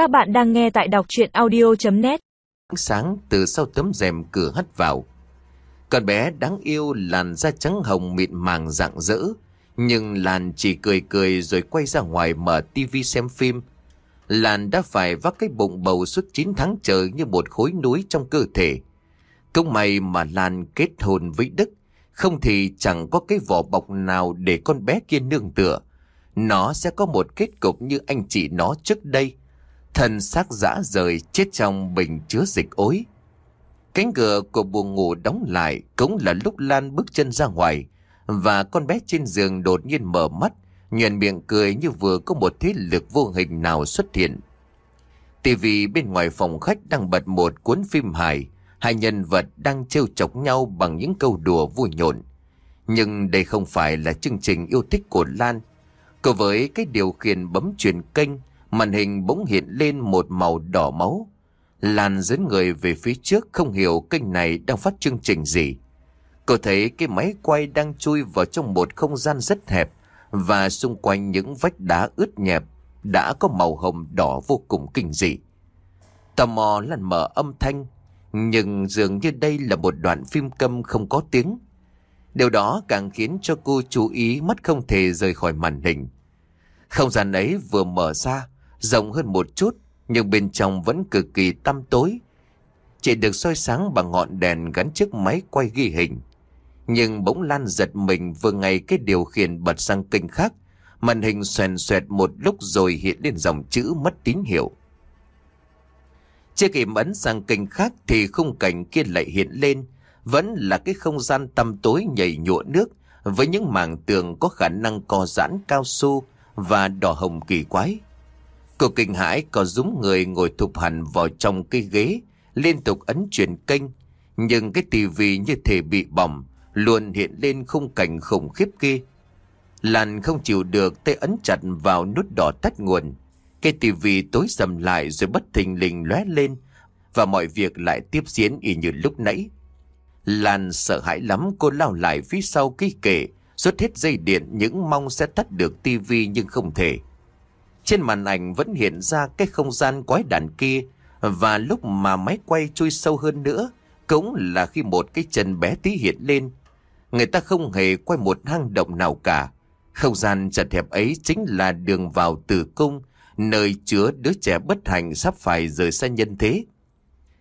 Các bạn đang nghe tại đọc chuyện audio.net Sáng từ sau tấm rèm cửa hắt vào. Con bé đáng yêu làn da trắng hồng mịn màng rạng rỡ. Nhưng làn chỉ cười cười rồi quay ra ngoài mở tivi xem phim. làn đã phải vác cái bụng bầu suốt 9 tháng trời như một khối núi trong cơ thể. công may mà Lan kết hôn với Đức. Không thì chẳng có cái vỏ bọc nào để con bé kia nương tựa. Nó sẽ có một kết cục như anh chị nó trước đây. Thân xác dã rời chết trong bình chứa dịch ối. Cánh cửa của buồng ngủ đóng lại cũng là lúc Lan bước chân ra ngoài. Và con bé trên giường đột nhiên mở mắt, nhuền miệng cười như vừa có một thế lực vô hình nào xuất hiện. tivi bên ngoài phòng khách đang bật một cuốn phim hài, hai nhân vật đang trêu chọc nhau bằng những câu đùa vui nhộn. Nhưng đây không phải là chương trình yêu thích của Lan. Cô với cái điều khiển bấm truyền kênh, màn hình bỗng hiện lên một màu đỏ máu. Lan dẫn người về phía trước không hiểu kênh này đang phát chương trình gì. Cô thấy cái máy quay đang chui vào trong một không gian rất hẹp và xung quanh những vách đá ướt nhẹp đã có màu hồng đỏ vô cùng kinh dị. Tò mò lần mở âm thanh, nhưng dường như đây là một đoạn phim câm không có tiếng. Điều đó càng khiến cho cô chú ý mắt không thể rời khỏi màn hình. Không gian ấy vừa mở ra, rộng hơn một chút, nhưng bên trong vẫn cực kỳ tăm tối. Chỉ được soi sáng bằng ngọn đèn gắn chiếc máy quay ghi hình. Nhưng bỗng Lan giật mình vừa ngay cái điều khiển bật sang kênh khác. Màn hình xoèn xoẹt một lúc rồi hiện lên dòng chữ mất tín hiệu. Chưa kịp ấn sang kênh khác thì khung cảnh kia lại hiện lên. Vẫn là cái không gian tăm tối nhảy nhụa nước với những mảng tường có khả năng co giãn cao su và đỏ hồng kỳ quái. Cô kinh hãi có dúng người ngồi thụp hẳn vào trong cái ghế, liên tục ấn chuyển kênh. Nhưng cái tivi như thể bị bỏng, luôn hiện lên khung cảnh khủng khiếp kia. Lan không chịu được tay ấn chặt vào nút đỏ tắt nguồn. Cái tivi tối sầm lại rồi bất thình lình lóe lên và mọi việc lại tiếp diễn y như lúc nãy. Lan sợ hãi lắm cô lao lại phía sau cái kệ rút hết dây điện những mong sẽ tắt được tivi nhưng không thể. Trên màn ảnh vẫn hiện ra cái không gian quái đản kia và lúc mà máy quay chui sâu hơn nữa cũng là khi một cái chân bé tí hiện lên. Người ta không hề quay một hang động nào cả. Không gian chật hẹp ấy chính là đường vào tử cung, nơi chứa đứa trẻ bất hạnh sắp phải rời xa nhân thế.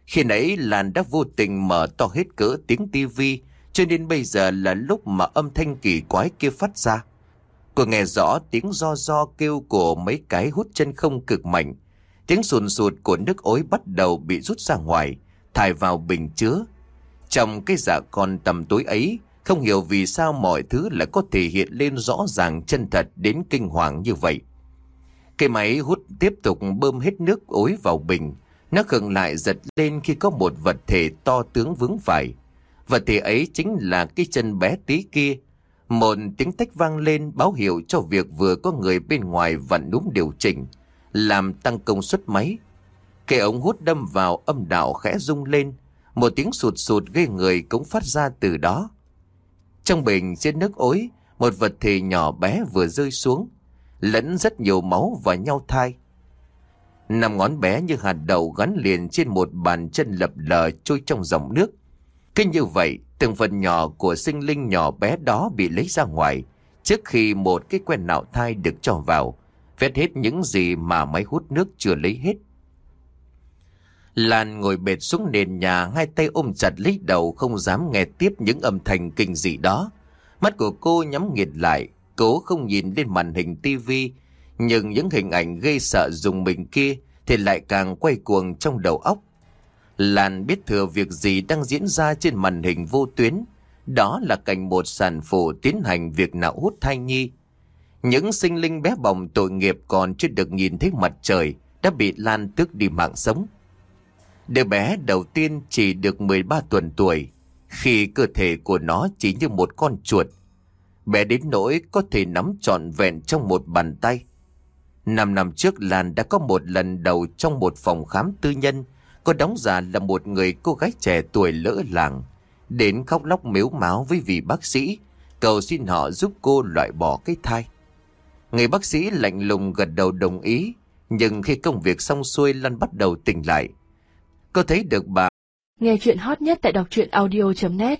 Khi nãy Lan đã vô tình mở to hết cỡ tiếng tivi cho nên bây giờ là lúc mà âm thanh kỳ quái kia phát ra. Cô nghe rõ tiếng do do kêu của mấy cái hút chân không cực mạnh. Tiếng sùn sụt của nước ối bắt đầu bị rút ra ngoài, thải vào bình chứa. Trong cái dạ con tầm tối ấy, không hiểu vì sao mọi thứ lại có thể hiện lên rõ ràng chân thật đến kinh hoàng như vậy. Cái máy hút tiếp tục bơm hết nước ối vào bình. Nó khựng lại giật lên khi có một vật thể to tướng vướng phải. Vật thể ấy chính là cái chân bé tí kia. Một tiếng tách vang lên báo hiệu cho việc vừa có người bên ngoài vặn núm điều chỉnh, làm tăng công suất máy. Cái ống hút đâm vào âm đạo khẽ rung lên, một tiếng sụt sụt gây người cũng phát ra từ đó. Trong bình trên nước ối, một vật thể nhỏ bé vừa rơi xuống, lẫn rất nhiều máu và nhau thai. Năm ngón bé như hạt đậu gắn liền trên một bàn chân lập lờ trôi trong dòng nước. Cứ như vậy, từng phần nhỏ của sinh linh nhỏ bé đó bị lấy ra ngoài, trước khi một cái quen nạo thai được cho vào, vét hết những gì mà máy hút nước chưa lấy hết. Lan ngồi bệt xuống nền nhà, hai tay ôm chặt lấy đầu không dám nghe tiếp những âm thanh kinh dị đó. Mắt của cô nhắm nghiệt lại, cố không nhìn lên màn hình tivi, nhưng những hình ảnh gây sợ dùng mình kia thì lại càng quay cuồng trong đầu óc. Lan biết thừa việc gì đang diễn ra trên màn hình vô tuyến. Đó là cảnh một sản phụ tiến hành việc nạo hút thai nhi. Những sinh linh bé bỏng tội nghiệp còn chưa được nhìn thấy mặt trời đã bị Lan tước đi mạng sống. Đứa bé đầu tiên chỉ được 13 tuần tuổi, khi cơ thể của nó chỉ như một con chuột. Bé đến nỗi có thể nắm trọn vẹn trong một bàn tay. Năm năm trước Lan đã có một lần đầu trong một phòng khám tư nhân, Cô đóng giả là một người cô gái trẻ tuổi lỡ làng, đến khóc lóc miếu máu với vị bác sĩ, cầu xin họ giúp cô loại bỏ cái thai. Người bác sĩ lạnh lùng gật đầu đồng ý, Nhưng khi công việc xong xuôi Lan bắt đầu tỉnh lại. Cô thấy được bà Nghe chuyện hot nhất tại đọc truyện audio.net